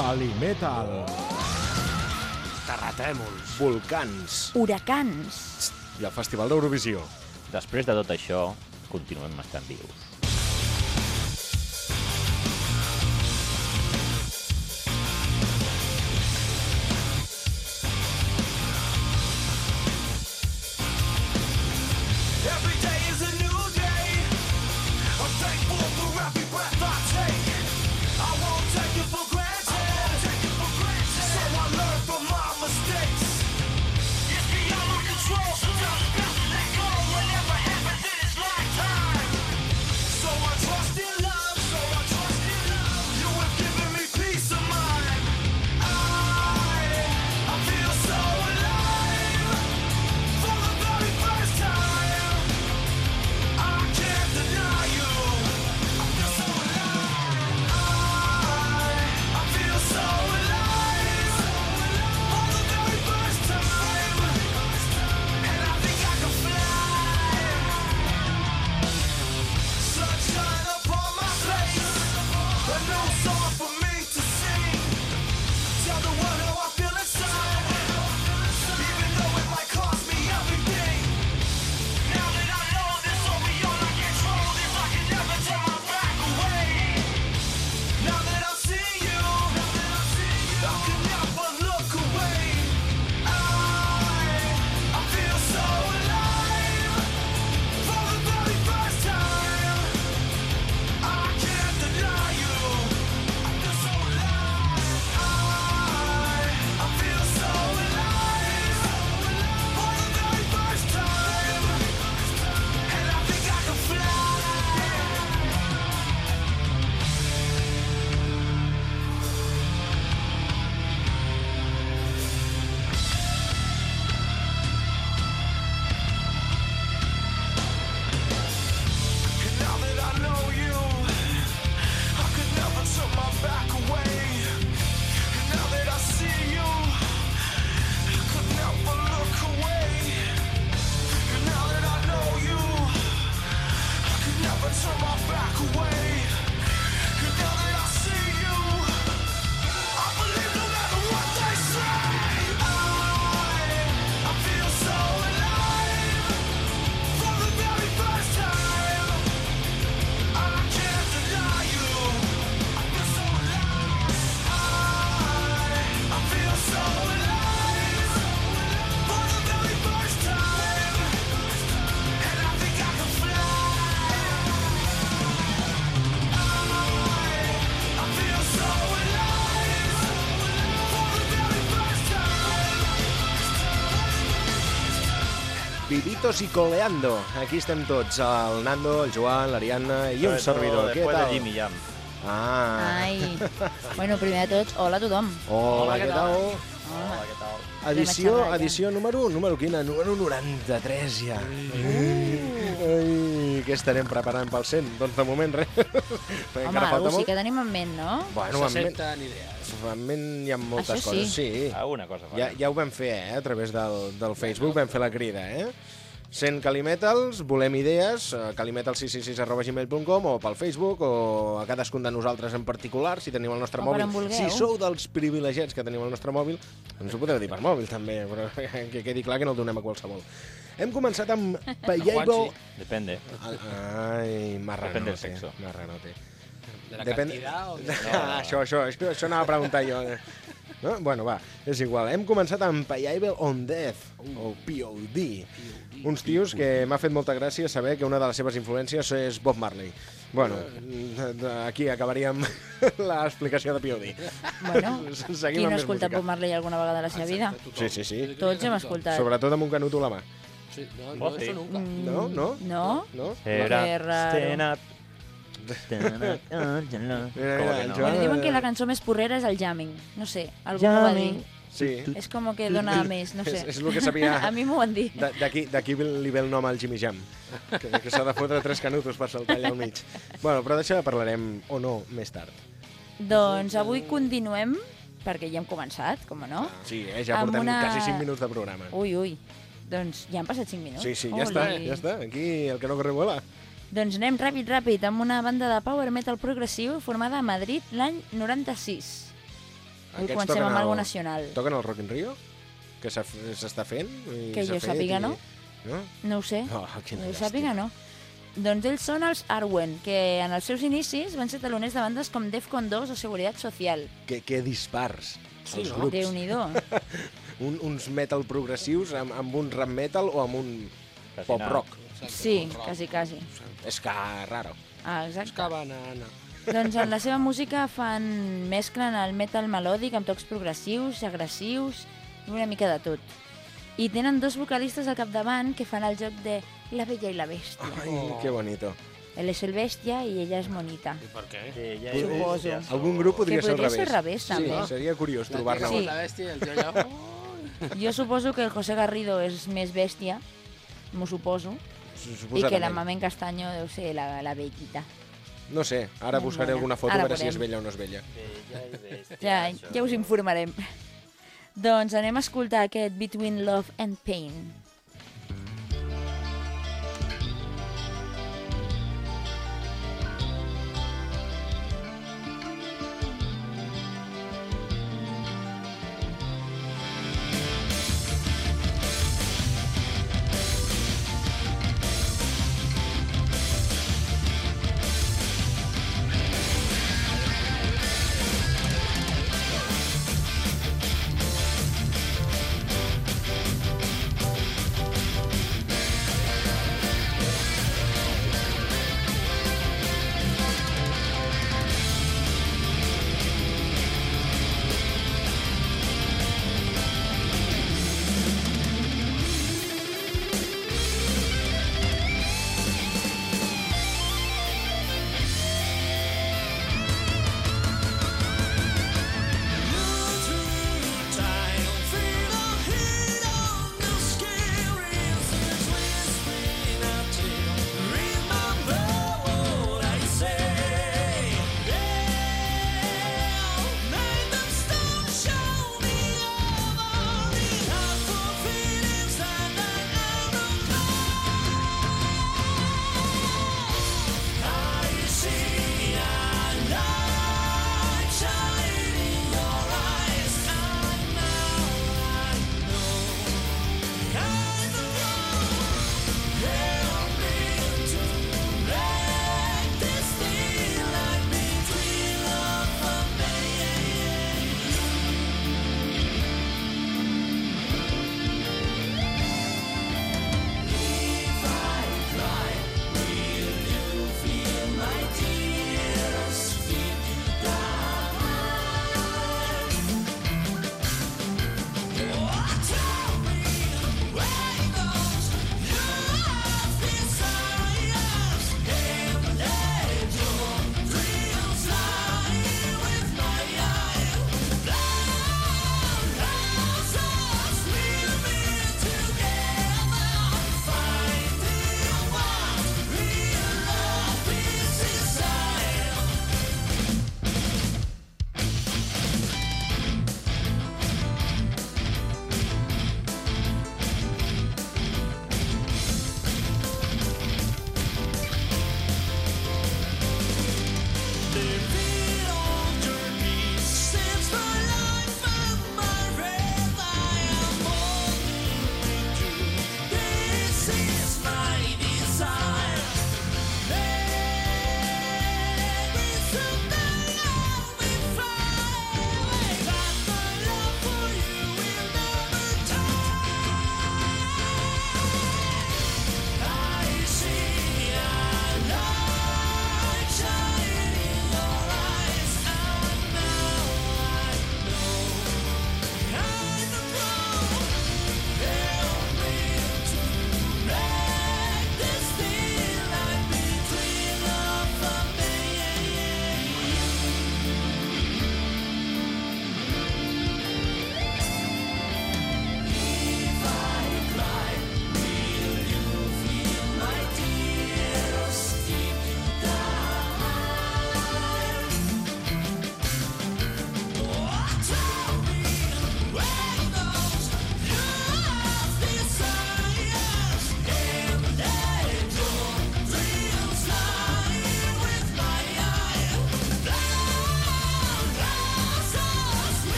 Calimetal. Terratèmols. Volcans. Huracans. I el Festival d'Eurovisió. Després de tot això, continuem estant vius. Vivitos i coleando. Aquí estem tots, el Nando, el Joan, l'Ariadna i un servidor. Què Después de tal? Jimmy Jam. Ah. Ai. Bueno, primer de tots, hola a tothom. Hola, què tal? Hola, què tal? Edició, edició número, número quina? Número 93 ja. Uh. Ai, què estarem preparant pel 100? Doncs de moment res. Home, encara falta algú sí molt. que tenim en ment, no? Bueno, en ment, S'acepten idees. en ment hi ha moltes Això sí. coses. Sí. Alguna cosa Ja, farem. ja ho vam fer, eh? A través del, del Facebook vam fer la crida, eh? 100 Calimetals, volem idees, eh, calimetal666 o pel Facebook o a cadascun de nosaltres en particular, si teniu el nostre O mòbil. Si sou dels privilegiats que teniu el nostre mòbil, ens ho podeu dir per mòbil també, però que quedi clar que no el donem a qualsevol. Hem començat amb Payable... Depende. Ai, marranote. Depèn del sexo. Marranote. De la Depèn- cantidad o de... Ah, això, això, això, això anava a preguntar jo. No? Bueno, va, és igual. Hem començat amb Payable on Death, o POD. Uns tios que m'ha fet molta gràcia saber que una de les seves influències és Bob Marley. Bueno, aquí acabaríem l'explicació de POD. Bueno, Seguim qui no ha escoltat música. Bob Marley alguna vegada a la seva vida? Sí, sí, sí. Tots hem escoltat. Sobretot amb un canut a la mà. Sí, no, Oh, no, sí. eso nunca. Mm, No, no? No? No? Era stand up. No? Bueno, diuen que la cançó més porrera és el jamming. No sé, algú m'ho va dir. Sí. És com que dona més, no sé. És, és el que sabia... A mi m'ho van dir. Da- D'aquí li ve el nom al Jimmy Jam, que, que s'ha de fotre tres canutos per saltar allà al mig. Bueno, però d'això parlarem, o no, més tard. Doncs avui continuem, perquè ja hem començat, com no? Sí, eh, ja portem una- quasi 5 minuts de programa. Ui, ui. Doncs ja han passat 5 minuts. Sí, sí, ja està, Oli. ja està. Aquí el que no corre vuela. Doncs anem ràpid, ràpid, amb una banda de power metal progressiu formada a Madrid l'any 96. Avui Aquests comencem amb algo nacional. Toquen el Rock in Rio? Que s'està fent? i Que jo fet sàpiga, i- no. No? No ho sé. Oh, quina no ho sàpiga, no. Doncs ells són els Arwen, que en els seus inicis van ser taloners de bandes com Defcon 2 o Seguretat Social. Que, que dispars, Sí, els no? grups. Déu-n'hi-do. Un, uns metal progressius amb, amb un rap metal o amb un pop rock. Sí, quasi, quasi. És que raro. Ah, exacte. Que banana. Doncs en la seva música fan mesclen el metal melòdic amb tocs progressius, agressius i una mica de tot. I tenen dos vocalistes al capdavant que fan el joc de la bella i la bèstia. Ai, que bonito. Él és el bèstia i ella és monita. I per què? Sí, ja Suposo. ja Algun grup podria Que ser al podria revés. ser al revés, també. Sí, seria curiós La trobar-ne tierra Sí. la bèstia el. Oh, Jo suposo que el José Garrido és més bèstia, m'ho suposo, i que la Mamen Castaño deu ser la, la bellita. No sé, ara Molt buscaré bona. alguna foto Ara a veure si és vella o no és vella. Bella i bèstia, Ja, això. ja us informarem. doncs anem a escoltar aquest Between Love and Pain.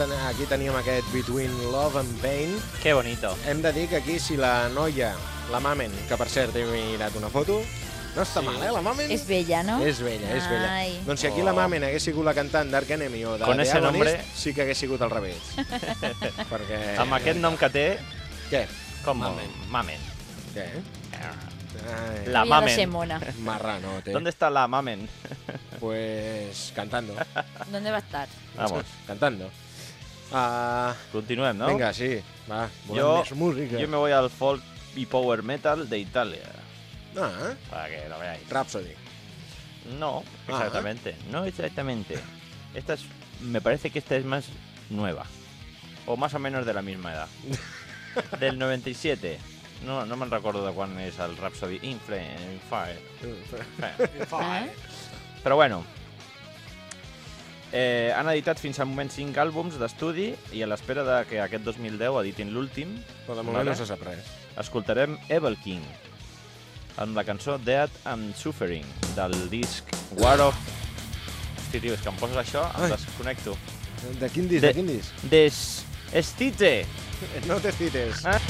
Ten- aquí teníem aquest Between Love and Pain. Que bonito. Hem de dir que aquí si la noia, la Mamen, que per cert he mirat una foto, no està Sí. mal, eh, la Mamen? És bella, no? És bella, és bella. Ai. Doncs si aquí Oh. la Mamen hagués sigut la cantant d'Ark Enemy o de Con The ese Agonist, nombre- sí que hagués sigut al revés. Perquè... Amb aquest nom que té, Què? com... Mamen. Mamen. Què? Ai, La Havia de mamen. ser mona. Marrano, té. ¿Dónde está la Mamen? Pues cantando. ¿Dónde va a estar? Vamos, Cantando. Ah, continuem, no? Vinga, sí. Va, volem Jo- més música. Yo me voy al folk y power metal de Italia, Ah, para que lo veáis. Rhapsody. No, Ah. exactamente. No exactamente. Esta es, me parece que esta es más nueva. O más o menos de la misma edad. Del 97. No, no me'n recordo de quan és el Rhapsody Inflame Fire. Eh? Però bueno, eh, han editat fins al moment 5 àlbums d'estudi i a l'espera de que aquest 2010 editin l'últim, Però de moment Vale. no se sap res. escoltarem Evil King amb la cançó Death and Suffering del disc War of... Hosti, tio, és que em poses això, em Ai. desconnecto. De quin disc, De- de quin disc? Des... Estite! No te cites. Ah.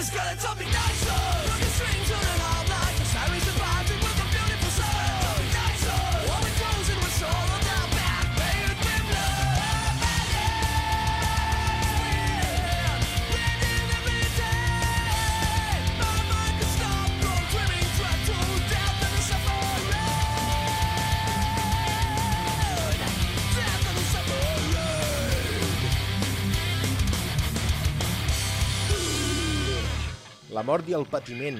The skeleton be nicer. La mort i el patiment.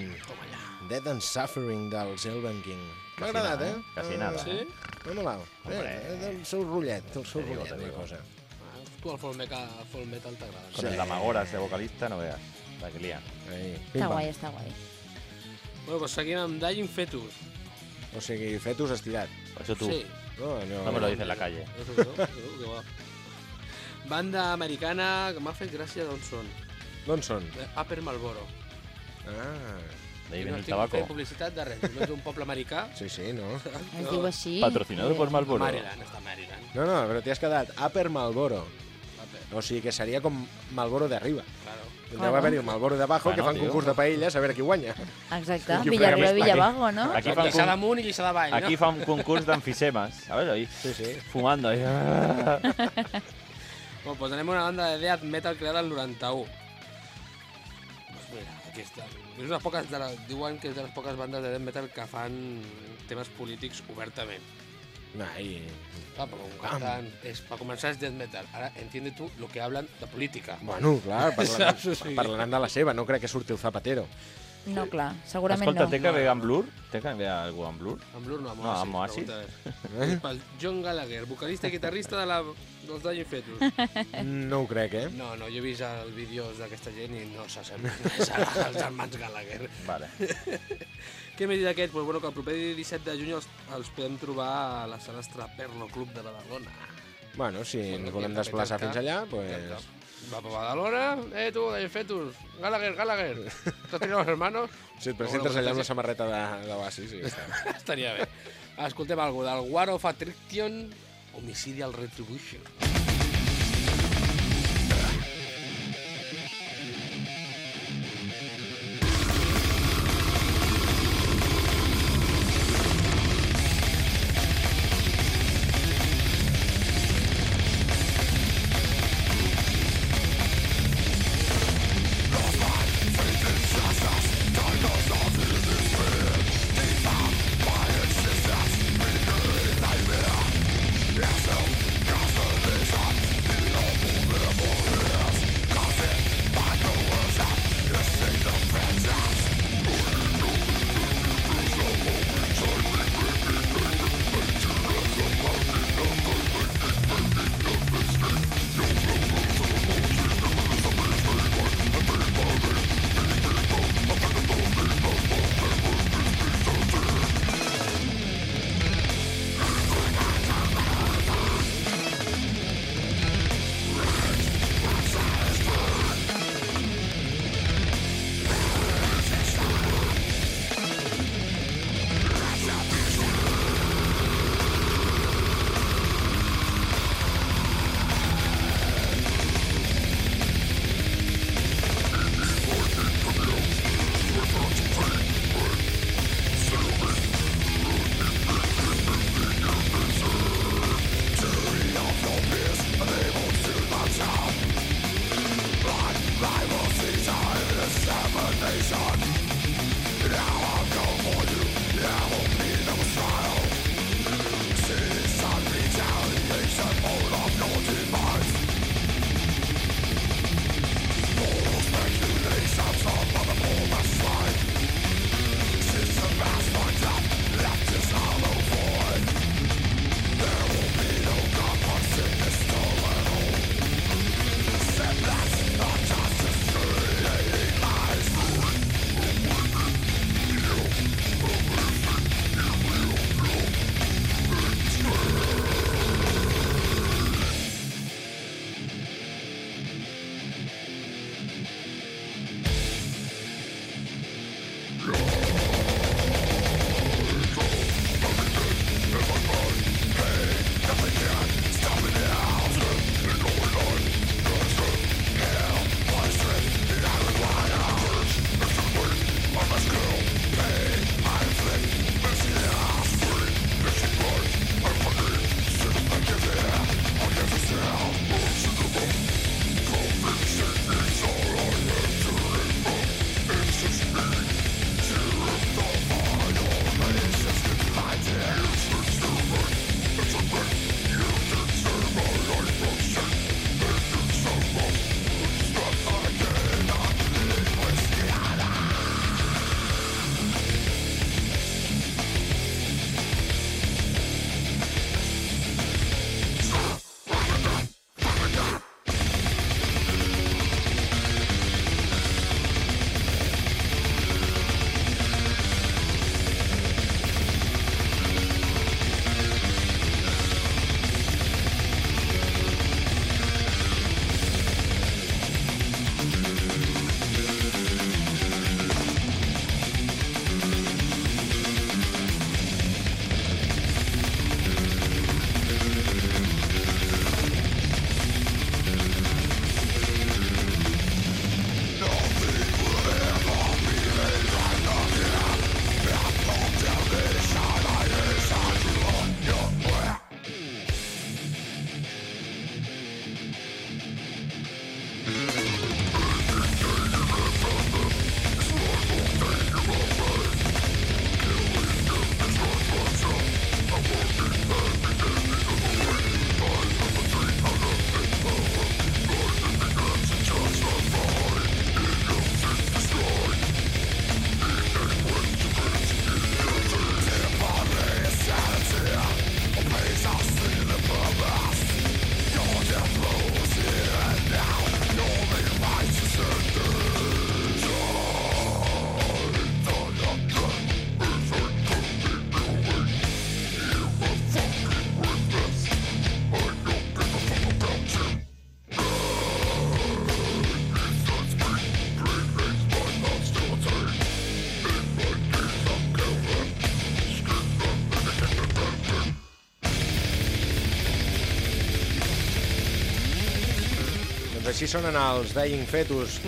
Death and Suffering dels Elven King. M'ha agradat, nada, eh? eh? Casi nada. Sí? No molau. Hombre. Eh, eh, el seu rotllet, el seu rotllet, digo. cosa. Tu el folk metal, folk metal t'agrada. Con el Damagoras de vocalista, no veas. La que Està guai, està guai. Bueno, doncs seguim amb Dying Fetus. O sigui, fetus estirat. Eso tú. Sí. No, allò... No me lo dices en la calle. No? Banda americana que m'ha fet gràcia d'on són. D'on són? De Upper Marlboro. Ah, De ahí I viene no el estic tabaco. fent publicitat de res, només d'un poble americà. sí, sí, no. Es diu així. Patrocinado por Marlboro. Maryland, està Maryland. No, no, però t'hi has quedat Upper Malboro. O sigui que seria com Malboro de arriba. claro. Tendrà que haver-hi el Malboro de abajo, que Bueno, fan tio. concurs de paelles, a veure qui guanya. Exacte, Qui Villarriba, frega més Villabajo, no? Aquí fan, Lliçà con- damunt i lliçà davall, aquí no? fan concurs d'enfisemes. A ver, ahí. Sí, sí. Fumando ahí. Bueno, pues anem a una banda de death metal creada el 91. Està. És una poques de la, diuen que és de les poques bandes de death metal que fan temes polítics obertament. Ai, Clar, però un cantant és, per començar és death metal. Ara, entiende tu lo que hablan de política. bueno, clar? O sigui- parlaran de la seva, no crec que surti el Zapatero. No, clar, segurament Escolta, no. té que veure amb Blur? Té que veure algú amb Blur? Amb Blur no, amb No, Oasis. amb Oasis. és. Pel John Gallagher, vocalista i guitarrista de la, dels Dying Fetus. No ho crec, eh? No, no, jo he vist els vídeos d'aquesta gent i no s'assemblen res als germans Gallagher. Vale. Què m'he dit d'aquest? Pues, bueno, que el proper 17 de juny els, els podem trobar a la sala Estraperlo Club de Badalona. Bueno, si ens volem desplaçar fins allà, cap. pues... Va per Badalona, eh, tu, de Fetus, Gallagher, Gallagher, ¿te has tirado los hermanos? Si et presentes allà amb la sí. samarreta de- d'Oasis, sí, ja està. Estaria bé. Escoltem alguna del War of Attrition, Homicidial Retribution. Així sonen els Dying Fetus.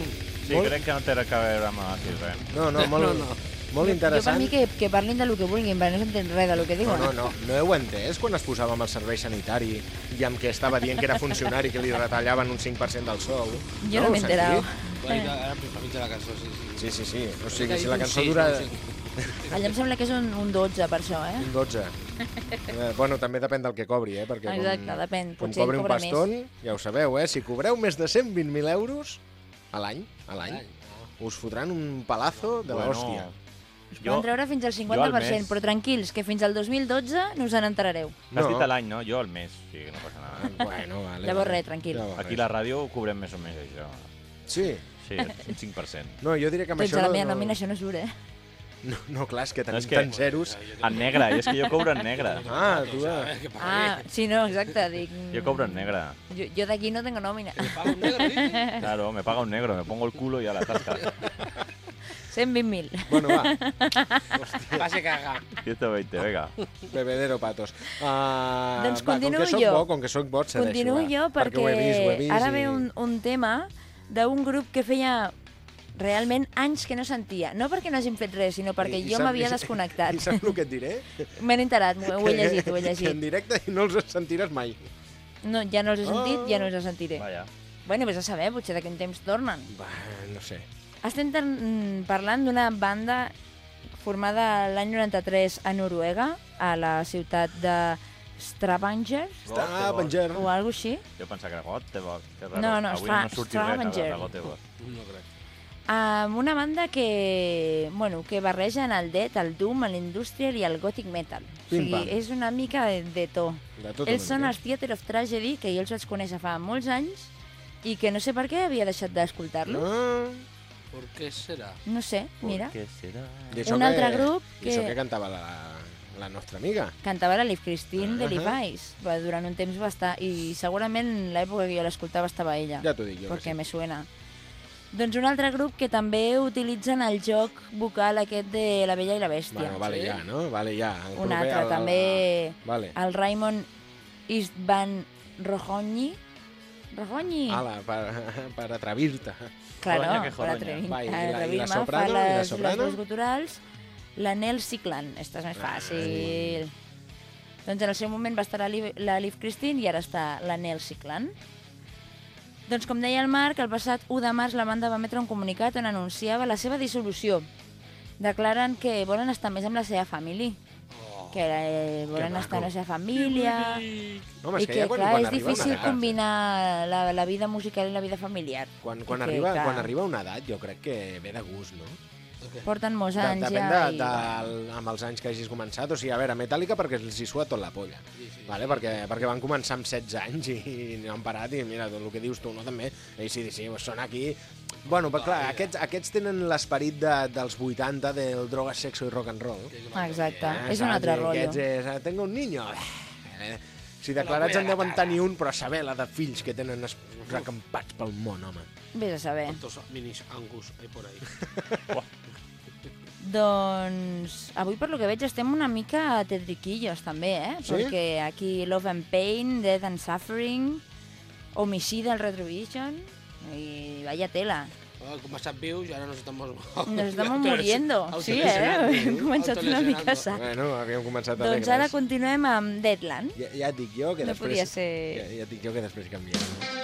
Sí, Molt- crec que no té res a veure amb l'Acis res. No, no, molt, No, no. molt Jo per interessant. mi que, que parlin de lo que vulguin, perquè no s'entén res de lo que No, diuen. no, no, no heu entès quan es posava amb el servei sanitari i amb què estava dient que era funcionari que li retallaven un 5% del sou? Jo no heu m'he enterat. ara per mig de la cançó, sí, sí. Sí, sí, sí. O sigui, si la cançó dura no? Sí. Allà em sembla que és un, un 12 per això, eh? un 12. Eh, bueno, també depèn del que cobri, eh? Perquè Exacte, com, depèn. Com Potser cobri un paston, ja ho sabeu, eh? Si cobreu més de 120.000 euros a l'any, a l'any, us fotran un palazo de Bueno, l'hòstia. Jo... Poden treure fins al 50%, mes. però tranquils, que fins al 2012 no us n'enterareu. N'has No. dit a l'any, no? Jo al mes, sí, que no passa nada. Bueno, vale. Llavors vale. res, tranquil. Llavors Aquí res. la ràdio ho cobrem més o menys això. Sí. Sí, un 5%. No, jo diria que amb Tens això a la no, meva no, nòmina, això no surt, eh? No, no, clar, és que tenim és que- tants zeros. En negre, i és que jo cobro en negre. Ah, tu... A ver, ¿qué pasa? Ah, sí, no, exacte. Dic, Jo cobro en negre. Jo, jo d'aquí no tengo nòmina. ¿Paga un negro, dices? Claro, me paga un negro, me pongo el culo y a la tasca. 120.000. Bueno, va, Pase caga. 120, venga. bebedero patos. Uh, Doncs va, continuo com que jo. bo, com que soc bo, cedeixo, Continuo va, jo perquè, ho he vist, ho he vist ara i... ve un, un tema d'un grup que feia realment anys que no sentia. No perquè no hagin fet res, sinó perquè I- i jo m'havia desconnectat. I saps el que et diré? M'he enterat, ho ho he llegit, ho he Que en llegit. directe no els sentiràs mai. No, ja no els he sentit, Oh. ja no els sentiré. Vaya. Bueno, vés a saber, potser d'aquí un temps tornen. Va, no sé. Estem mm, parlant d'una banda formada l'any 93 a Noruega, a la ciutat de Stravanger, penjar. o alguna així. Jo pensava que era Göteborg. Raro. No, no, Avui Stra- no Stravanger. de. No crec. Amb una banda que, bueno, que barregen el death, el doom, l'industrial i el gothic metal. O sigui, és una mica de, de to. De tot Ells són els Theater of Tragedy, que jo els vaig conèixer fa molts anys i que no sé per què havia deixat d'escoltar-los. Ah, ¿Por qué será? No sé, mira. Què serà? i això Un que- altre grup I això que- que cantava la, la nostra amiga. Cantava la Liv Christine de Ahà. Levi's. Va, durant un temps va estar... I segurament l'època que jo l'escoltava estava ella. Ja t'ho dic jo. que perquè sí. me suena. Doncs un altre grup que també utilitzen el joc vocal aquest de La Bella i la Bèstia. Bueno, vale Sí? ja, no? Vale ja. El un proper, altre, el- el- també Vale. el Raymond Istvan Rojonyi. Rojonyi? Ala, per, per atrevir-te. claro, per joroña. atrevir- Va, i la- i la atrevir-me, soprano, fa i la les, soprano? les guturals. La Nel Ciclan, esta és més fàcil. Doncs en el seu moment va estar la Liv, la Liv Christine i ara està la Nel Ciclan. Doncs com deia el Marc, el passat 1 de març la banda va emetre un comunicat on anunciava la seva dissolució. Declaren que volen estar més amb la seva família, que eh, volen estar amb la seva família... Home, I que, que, quan, clar, quan és difícil edat, combinar la, la vida musical i la vida familiar. Quan, quan, I que, arriba, clar, quan arriba una edat, jo crec que ve de gust, no? Porten molts De, anys depèn ja. de, i, de, amb els anys que hagis començat. O sigui, a veure, Metallica perquè els hi sua tot la polla. Vale? Perquè, perquè van començar amb 16 anys i, i no han parat i mira, tot el que dius tu, no? També, i sí, sí, pues són aquí... Bueno, però clar, aquests, aquests tenen l'esperit de, dels 80 del droga, sexo i rock and roll. Exacte, Eh, és un altre rotllo. Aquests és, eh, tengo un niño. Eh, si declarats en deuen tenir un, però a saber la de fills que tenen es- recampats pel món, home. Vés a saber. ¿Cuántos minis Angus hay por ahí? Doncs avui per lo que veig estem una mica tetriquillos també, eh? Sí? Perquè aquí Love and Pain, Death and Suffering, Homicida, el Retrovision i vaya tela. Como estás views y ahora nos estamos... Nos estamos muriendo, sí, eh? Hem començat una mica sa. Bueno, havíem començat Doncs alegres. ara continuem amb Deadland. Ja, ja et dic jo que No després... podia ser... Ja, ja et dic jo que després canviem.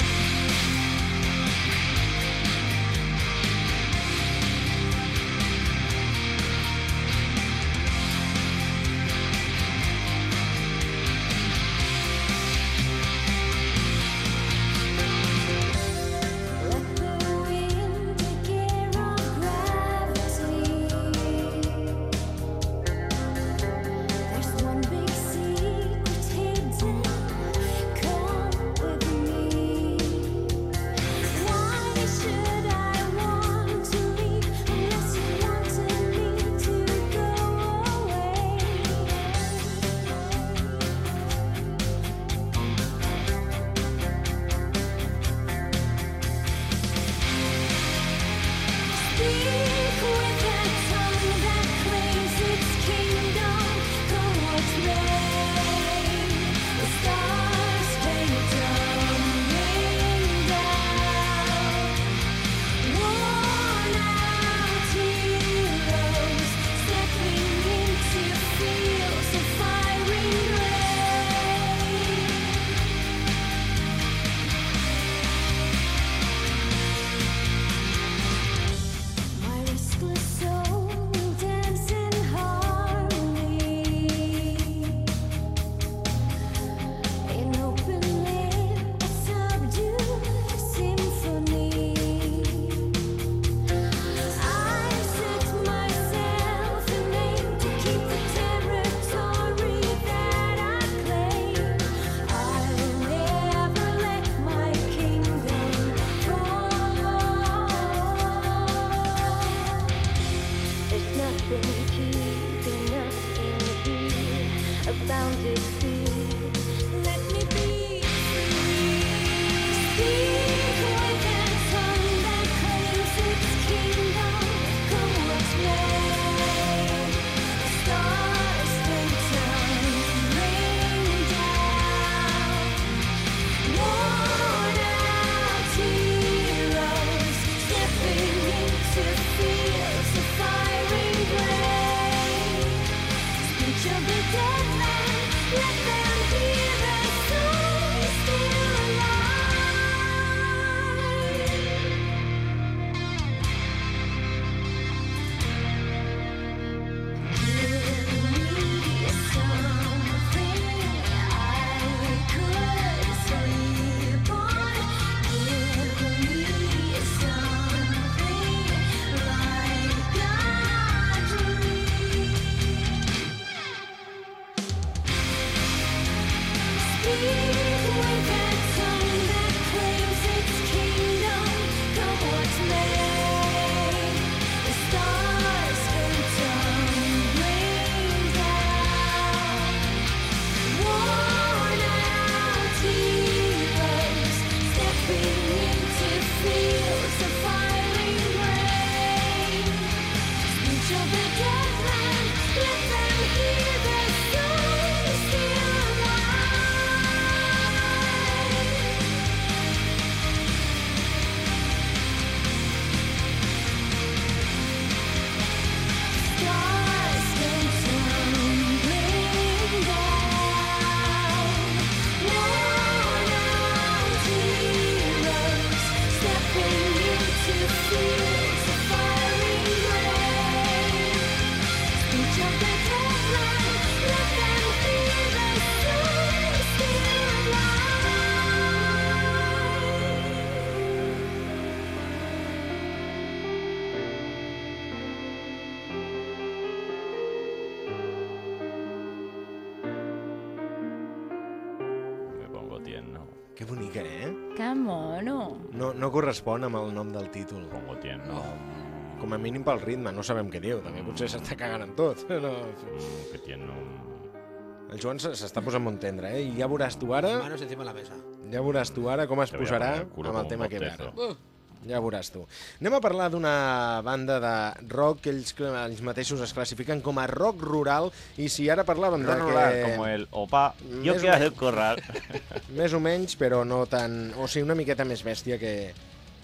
No, no correspon amb el nom del títol. Pongo tierno. Com a mínim pel ritme, no sabem què diu. També potser s'està cagant en tot. No. Mm, que tierno. El Joan se- s'està posant molt tendre, eh? I ja veuràs tu ara, Manos encima la mesa. ja veuràs tu ara com es posarà amb el tema que ve ara. Ja veuràs tu. Anem a parlar d'una banda de rock que ells, ells mateixos es classifiquen com a rock rural i si ara parlàvem de Rural, que... como el opa. Més que o hace el menys. corral. Més o menys, però no tan... O sigui, una miqueta més bèstia que,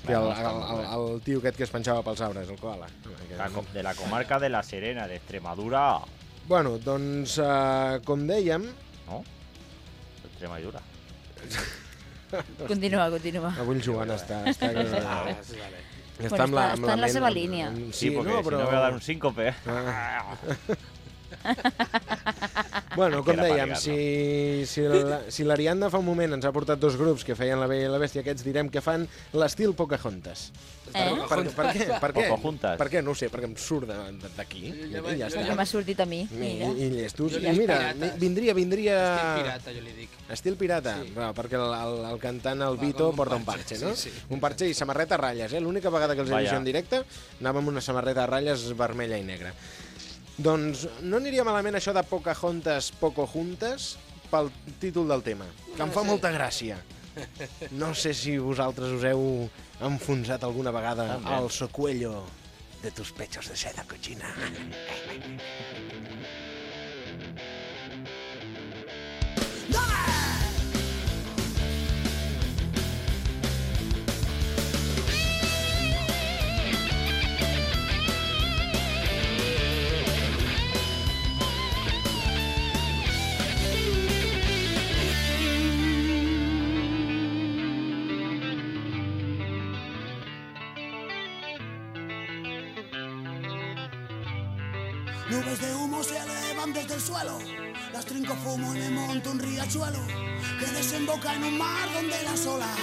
que el, el, el, el tio aquest que es penjava pels arbres, el koala. De la comarca de La Serena, de Extremadura. Bueno, doncs, uh, com dèiem, ¿No? Extremadura. Continua, continua. avui el Joan està... està, Ah, està, sí, vale. està, Bueno, està- està en la seva línia. Sí, porque si no va a dar un síncope. Bueno, com per dèiem, si, si, la, si l'Ariadna fa un moment ens ha portat dos grups que feien la Bella i la Bèstia, aquests direm que fan l'estil Pocahontas. Eh? Per, per, què? Per què? Pocahontas. Per què? No ho sé, perquè em surt d'aquí. Ja ja Perquè m'ha sortit a mi. I, Mira. i, i llestos. I mira, pirates. vindria, vindria... Estil pirata, jo li dic. Estil pirata, sí. bueno, perquè el, el, el cantant, el Vito, un porta un parche, parche, no? sí, sí. Un parche i samarreta a ratlles, eh? L'única vegada que els he vist en directe anava amb una samarreta a ratlles vermella i negra. Doncs no aniria malament això de Pocahontas, Poco Juntes pel títol del tema, que em fa molta gràcia. No sé si vosaltres us heu enfonsat alguna vegada al socuello de tus pechos de seda cochina. Desde el suelo. Las trinco fumo y me monto un riachuelo que desemboca en un mar donde las olas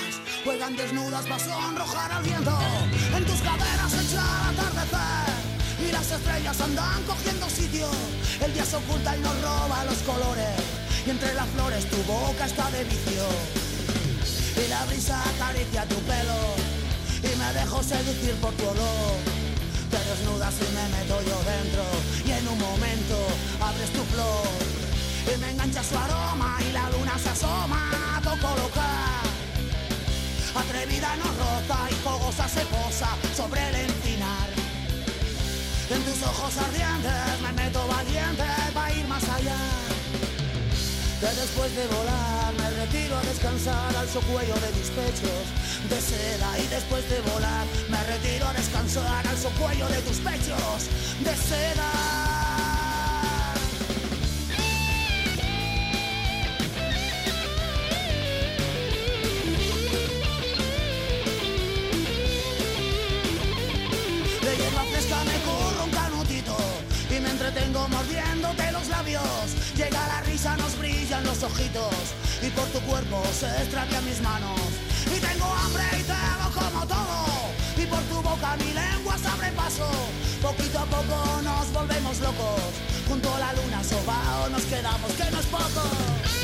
juegan desnudas para sonrojar al viento. En tus caderas echa atardecer y las estrellas andan cogiendo sitio. El día se oculta y nos roba los colores y entre las flores tu boca está de vicio. Y la brisa acaricia tu pelo y me dejo seducir por tu olor. Desnudas y me meto yo dentro momento abres tu flor y me engancha su aroma y la luna se asoma a toco loca. Atrevida nos roza y fogosa se posa sobre el encinar. En tus ojos ardientes me meto valiente para ir más allá. Que después de volar me retiro a descansar al socuello de tus pechos de seda y después de volar me retiro a descansar al socuello de tus pechos de seda. Entretengo mordiéndote los labios. Llega la risa, nos brillan los ojitos y por tu cuerpo se extravían mis manos. Tengo hambre y te hago como todo y por tu boca mi lengua se abre paso. Poquito a poco nos volvemos locos. Junto a la luna sobao nos quedamos, que no es poco.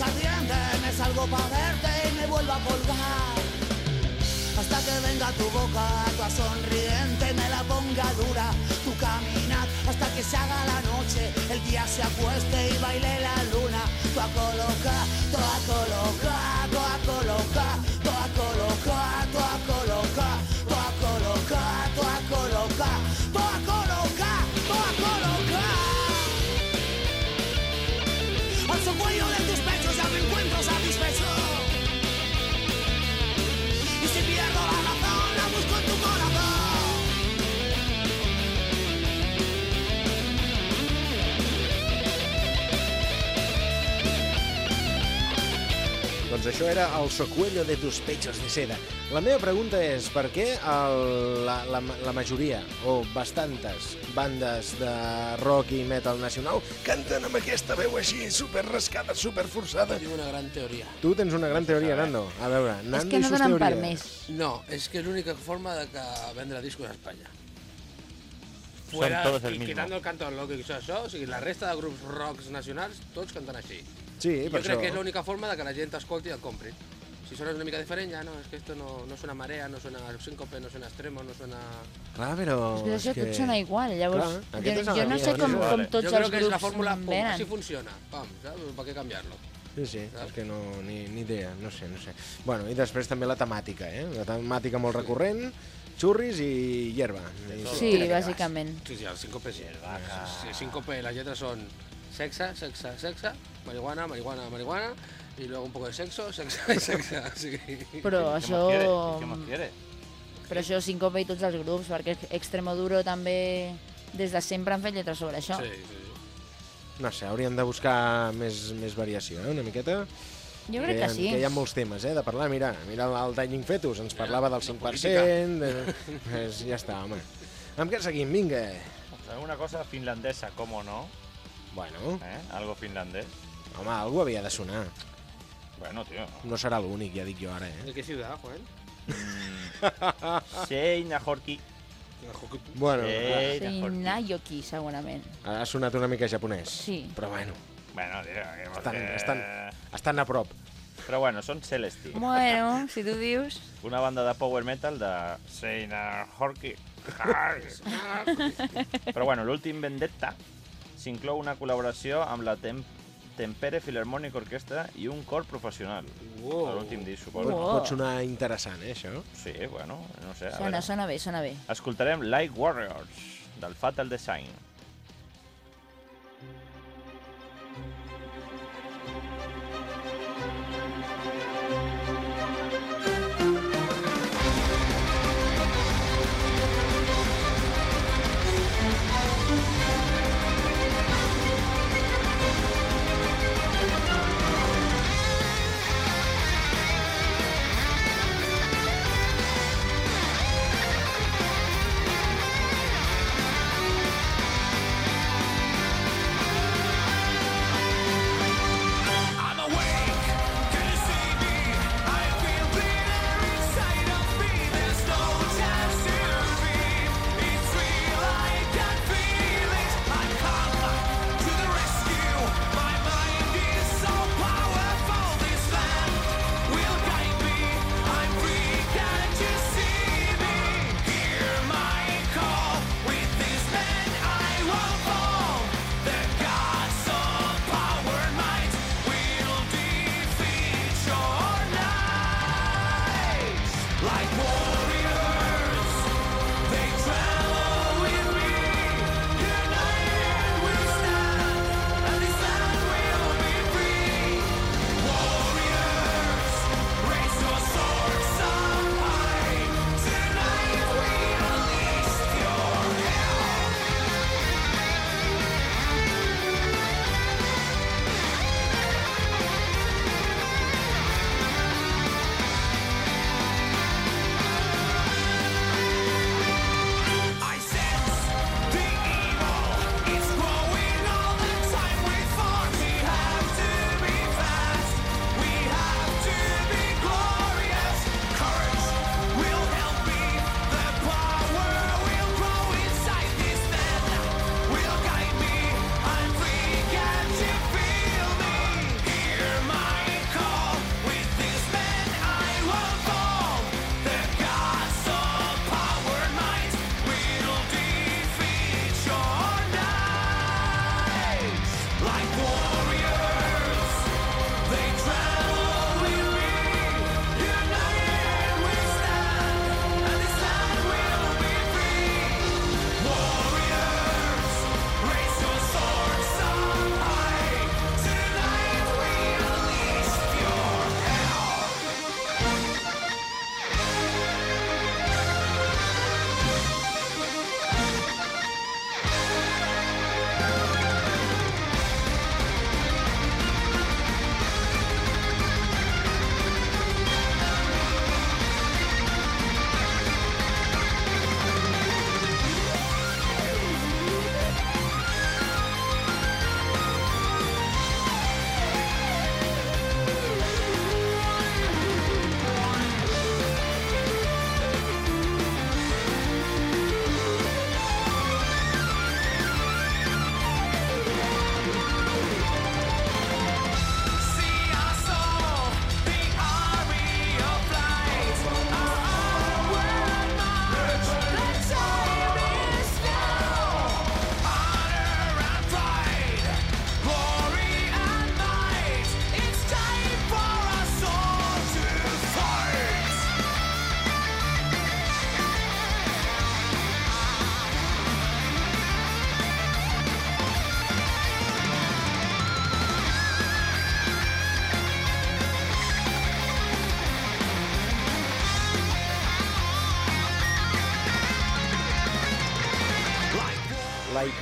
Ojos me salgo para verte y me vuelvo a colgar. Hasta que venga tu boca, tu sonriente me la ponga dura, tu caminar hasta que se haga la noche, el día se acueste y baile la luna, tú a colocar, tú a colocar, tú a colocar, tú a colocar, Doncs això era el socuello de tus pechos de seda. La meva pregunta és per què el, la, la, la majoria, o bastantes, bandes de rock i metal nacional canten amb aquesta veu així, super rascada, super forçada? Tinc una gran teoria. Tu tens una gran teoria, Nando. A veure, Nando És que i no sus donen per teories. més. No, és que és l'única forma de que vendre discos a Espanya. Son todos el mismo. quitando el canto del loco i això, això, o sigui, la resta de grups rocks nacionals, tots canten així. Sí, jo per crec això. que és l'única forma de que la gent escolti i el compri. Si sona una mica diferent, ja no, és que esto no, no suena marea, no suena síncope, no suena extremo, no suena... Clar, però... És que això tot sona igual, llavors... Clar, és jo, jo no que sé com, com tots jo crec els que és la grups fórmula, pum, venen. així funciona. Pam, saps? Per què canviar-lo? Sí, sí, és que no, ni, ni idea, no sé, no sé. Bueno, i després també la temàtica, eh? La temàtica molt recurrent, xurris i hierba. Sí, que vas. bàsicament. Sí, sí, el síncope sí. Sí, síncope, las letras son sexa, sexa, sexa, marihuana, marihuana, marihuana, y luego un poco de sexo, sexa y sexa. Sí. Però ¿Qué això... más quiere? Però això Sincope i tots els grups, perquè Extremoduro també des de sempre han fet lletres sobre això. Sí, sí, sí. No sé, hauríem de buscar més, més variació, eh? una miqueta. Jo crec hi que ha, sí. Que hi ha molts temes, eh, de parlar. Mira, mira el, Dying Fetus, ens parlava del la 5%. De... Pues ja està, home. Amb què seguim? Vinga. Alguna cosa finlandesa, ¿cómo no? Bueno, ¿Eh? Algo finlandés. home, algú havia de sonar. Bueno, tío. No serà l'únic, ja dic jo ara, eh? ¿De qué ciudad, Juan? Seina Horki. Bueno, Seina Sí, Horki. Nayoki, segurament. ha sonat una mica japonès. Sí. Però bueno, Bueno, que hemos estan, de- estan, estan a prop. Pero bueno, son Celesti. Bueno, si tu dius... Una banda de power metal de Seina Horki. Però bueno, l'últim Vendetta s'inclou una col·laboració amb la Tem Tempere Philharmonic Orquestra i un cor professional. Wow. A L'últim disc, suposo. Oh. pot sonar interessant, eh, això? Sí, bueno, no sé. A Sona, sona bé, sona bé. Escoltarem Like Warriors, del Fatal Design.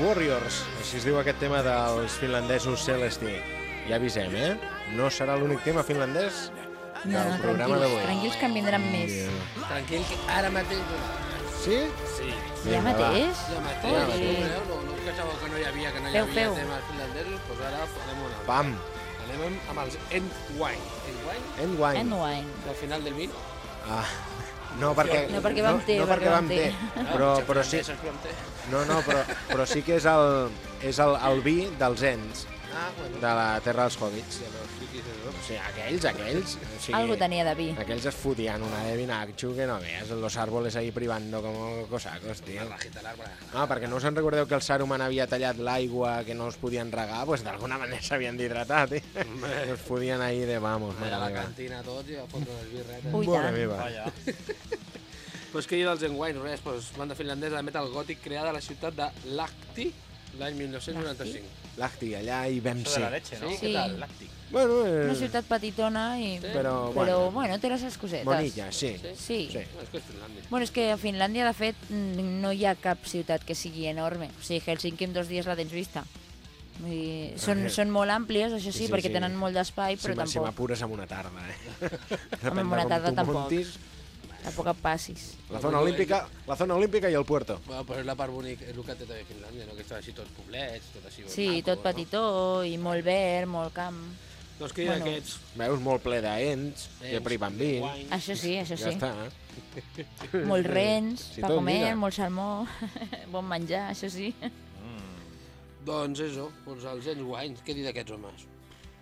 Warriors. Així es diu aquest tema dels finlandesos Celesti. Ja avisem, eh? No serà l'únic tema finlandès No, del no, programa tranquils, d'avui. tranquils que en vindran més. Tranquil, que ara mateix... Sí? Sí. Ja Vinga, mateix? Ja mateix, Ui. no, veureu? no, no queixàveu que no hi havia, que no hi Feu, havia feu. temes finlandesos, doncs ara farem una. Pam! Anem amb, els Endwine. Endwine? Endwine. And wine. Del final del 20? Ah, no, perquè... No, perquè vam té, no, no perquè perquè vam té. té. Però, però sí, no, no, però, però sí que és el, és el, el vi dels ens, Ah, bueno. de la terra dels hobbits. O sigui, aquells, aquells... O sigui, Algo tenia de vi. Aquells es fotien una de vinatxo que no veas, los árboles ahí privando como cosacos, tío. Ah, perquè no us en recordeu que el Saruman havia tallat l'aigua que no es podien regar? Doncs pues d'alguna manera s'havien d'hidratar, tio. Es podien ahir de vamos, Allà a la cantina tot i a fotre unes birretes. Ui, Mare tant. meva. Pues hi ha dels Engwine? Res, pues, banda finlandesa de metal gòtic creada a la ciutat de Lahti l'any 1995. Lahti, allà i Eso de Bemsi. la leche, ¿no? Sí, Sí. ¿Qué tal? Láctic. Bueno, Una eh, ciutat petitona, i... però, però bueno, bueno, té les seves cosetes. bonilla, sí. Sí? Sí. Sí. No, és que és Finlàndia. Bueno, és que a Finlàndia, de fet, mm, no hi ha cap ciutat que sigui enorme. O sigui, Helsinki en dos dies la tens vista. Vull dir, són, Eh. són molt àmplies, això Sí, sí, sí, perquè sí. tenen molt d'espai, Si però si tampoc, m'apures amb una tarda, eh? Depèn amb una de tarda tampoc. muntis. Tampoc et passis. La zona olímpica, la zona olímpica i el puerto. Bueno, però és la part bonica, és el que té també Finlàndia, no? que està així tots poblets, tot així. Sí, maco, tot petitó i molt verd, molt camp. No? Doncs què hi ha Bueno. d'aquests? Veus molt ple d'ens, que vi. wine. Això sí, això Ja sí. està. eh? Molt rens, Si per comer, lliga. molt salmó, bon menjar, això sí. Doncs això, doncs els Ens Wines, què dir d'aquests homes?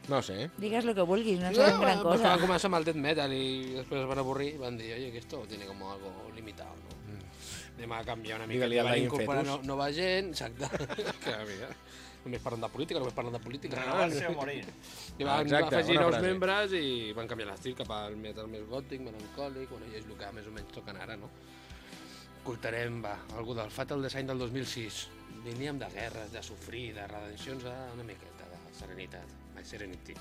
No sé. Digues el que vulguis, no sabem gran pues cosa. van començar amb el death metal i després es van avorrir i van dir, oye, que esto tiene como algo limitado, no? Anem a canviar una mica, al van incorporar no, nova gent, exacte. que, mira, només parlen de política, només parlen de política. Renovarse o morir. I van Exacte, afegir nous frase. membres i van canviar l'estil cap al metal més gòtic, melancòlic, bueno, i és el que més o menys toquen ara, no? Escoltarem, va, algú del Fatal Design del 2006. Veníem de guerres, de sofrir, de redencions, una miqueta de serenitat. My Serenity.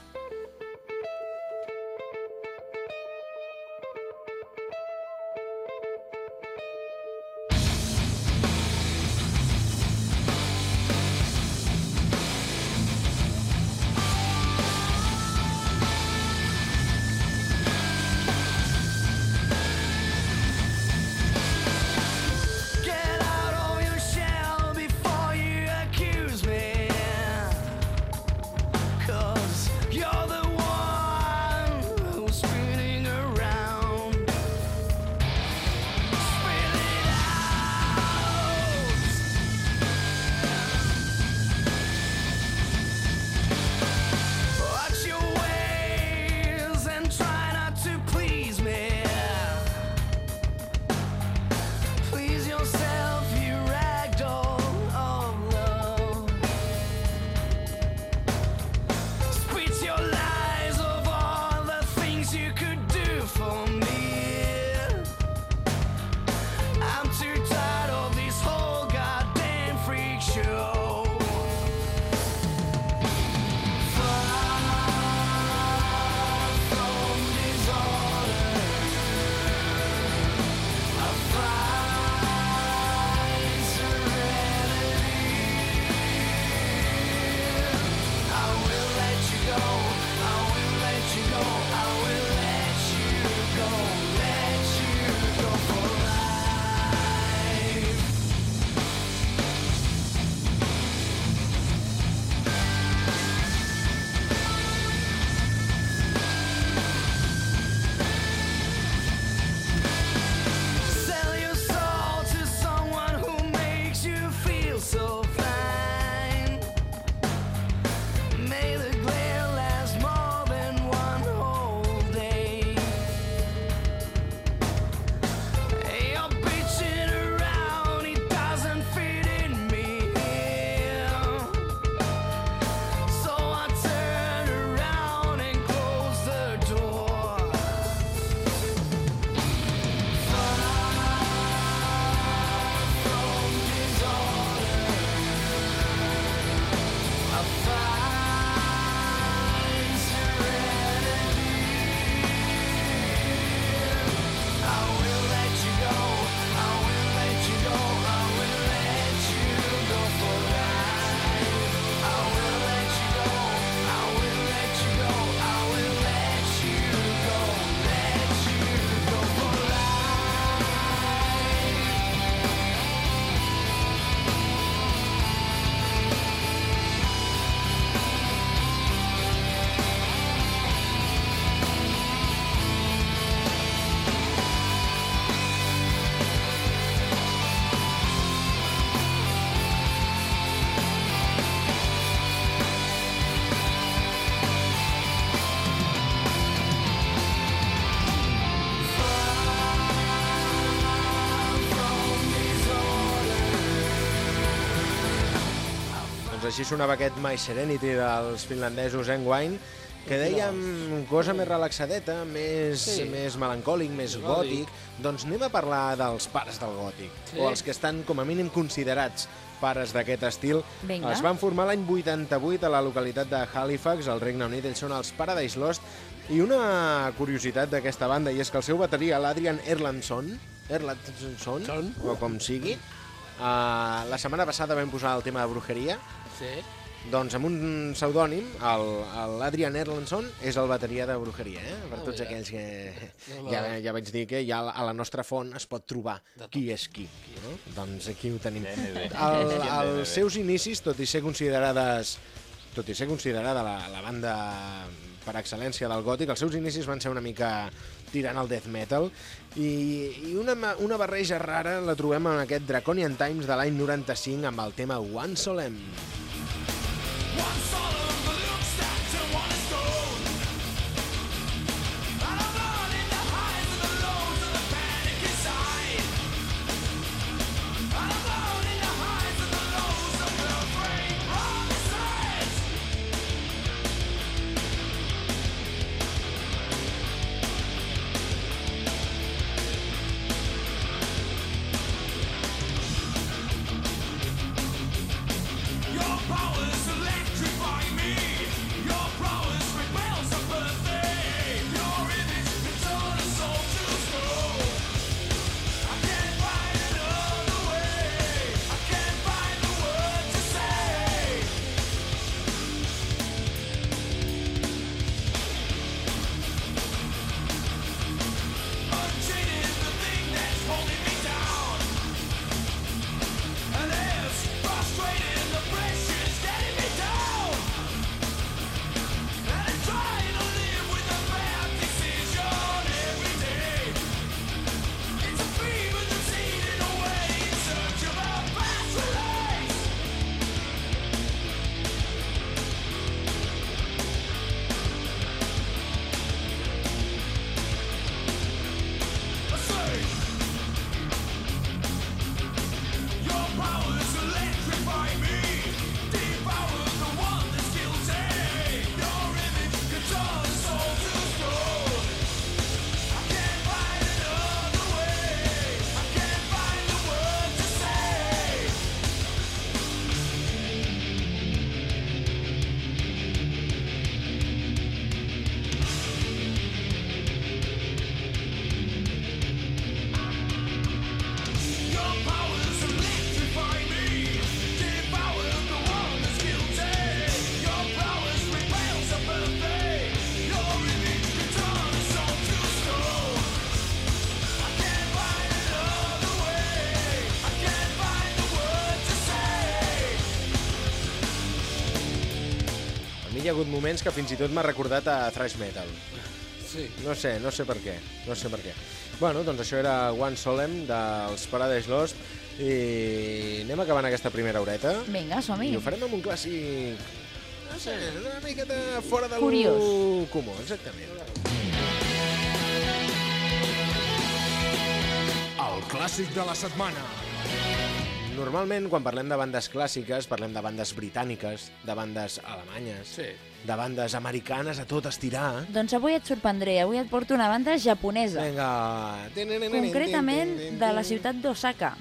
Així sonava aquest My Serenity dels finlandesos Engwine, que dèiem cosa més relaxadeta, més, Sí. més melancòlic, més Gòtic. gòtic. Doncs anem a parlar dels pares del gòtic, Sí. o els que estan com a mínim considerats pares d'aquest estil. Vinga. Es van formar l'any 88 a la localitat de Halifax, al Regne Unit. Ells són els Paradise Lost. I una curiositat d'aquesta banda, i és que el seu bateria, l'Adrian Erlandson, Erlandson, Son. o com sigui, uh, la setmana passada vam posar el tema de brujeria, Sí. doncs amb un pseudònim, el- l'Adrian Erlandson és el bateria de brujeria, eh? per Ah, tots mira. aquells que... No, Ja, ja vaig dir que ja a la nostra font es pot trobar qui és qui. No? Doncs aquí ho tenim. Bé. El, els seus inicis, tot i ser considerades tot i ser considerada la, la banda per excel·lència del gòtic, els seus inicis van ser una mica tirant al death metal i, i una, una barreja rara la trobem en aquest Draconian Times de l'any 95 amb el tema One Solemn. One hagut moments que fins i tot m'ha recordat a thrash metal. Sí. No sé, no sé per què, no sé per què. Bueno, doncs això era One Solemn dels Paradise Lost i anem acabant aquesta primera horeta Vinga, som-hi. i ho farem amb un clàssic, no sé, una miqueta fora de lo Curiós. comú, exactament. El clàssic de la setmana. Normalment, quan parlem de bandes clàssiques, parlem de bandes britàniques, de bandes alemanyes, Sí. de bandes americanes a tot estirar. Doncs avui et sorprendré, avui et porto una banda japonesa, Vinga. concretament de la ciutat d'Osaka.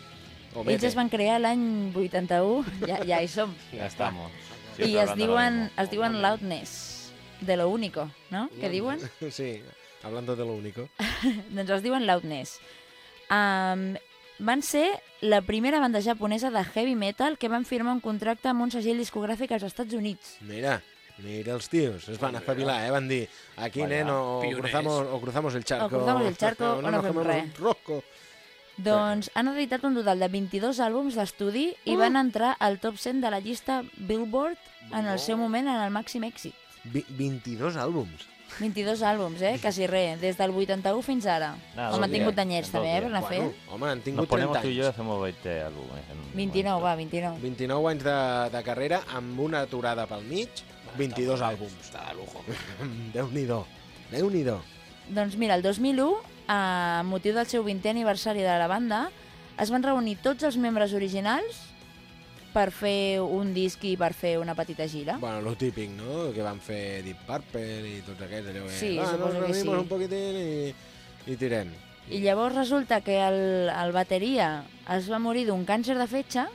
Ells es van crear l'any 81, ja, ja hi som. Ya estamos. I es diuen, es diuen Loudness, de lo único, no? Què diuen? Sí, hablando de lo único. doncs es diuen Loudness. Um, van ser la primera banda japonesa de heavy metal que van firmar un contracte amb un segell discogràfic als Estats Units. Mira, mira els tios, es van espavilar, eh? Van dir, aquí, Vaya, nen, o pioners. cruzamos, o cruzamos el charco. O cruzamos el charco o no nos fem res. rosco. Doncs han editat un total de 22 àlbums d'estudi i van entrar al top 100 de la llista Billboard en el seu moment en el màxim èxit. Vi 22 àlbums. 22 àlbums, eh? Quasi res, des del 81 fins ara. Nada, Home, han tingut anyets també, eh, per anar fent. home, han Nos tingut 30 ponemos tú y yo y anys. hacemos 20 álbumes. en un 29, momento. va, 29. 29 anys de, de carrera amb una aturada pel mig, 22 àlbums. Està de lujo. Déu-n'hi-do, Déu-n'hi-do. Doncs mira, el 2001, a motiu del seu 20è aniversari de la banda, es van reunir tots els membres originals per fer un disc i per fer una petita gira. Bueno, lo típic, no? Que van fer Deep Purple i tots aquests, allò que... Sí, va, suposo nos que sí. un poquitín i, i tirem. I llavors resulta que el, el bateria es va morir d'un càncer de fetge,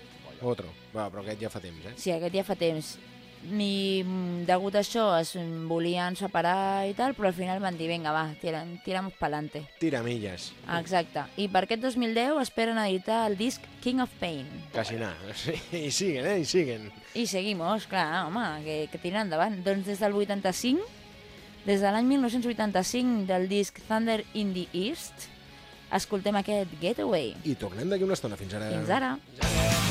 Otro. Va, però aquest ja fa temps, eh? sí, aquest ja fa temps, i degut a això es volien separar i tal, però al final van dir, vinga, va, tirem, tiramos pa'lante. Tiramilles. Exacte. I per aquest 2010 esperen editar el disc King of Pain. Nada. Sí, I siguen, eh? I siguen. I seguimos, clar, home, que, que tiren endavant. Doncs des del 85, des de l'any 1985 del disc Thunder in the East, escoltem aquest Getaway. I tornem d'aquí una estona. Fins ara. Fins ara. Get